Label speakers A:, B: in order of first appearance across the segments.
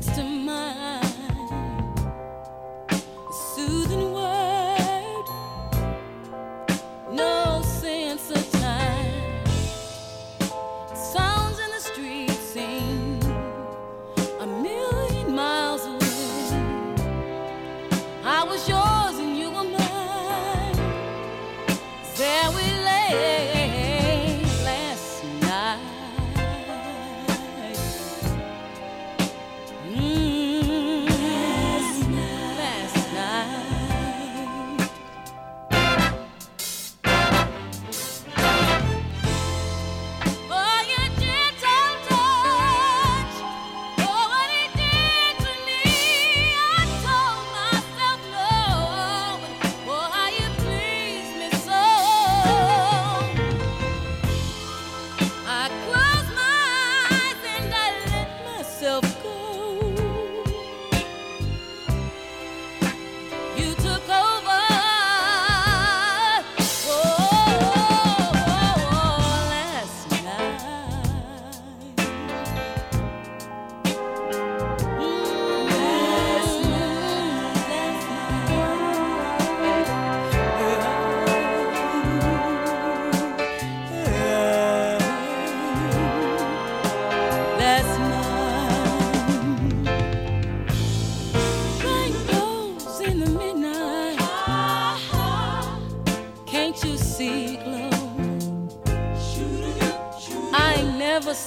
A: to mine. A soothing word, no sense of time. Sounds in the street a million miles away. I was yours. I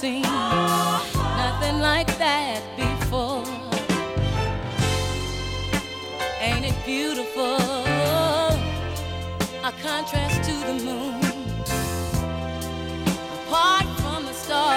A: seen nothing like that before. Ain't it beautiful? A contrast to the moon, apart from the stars.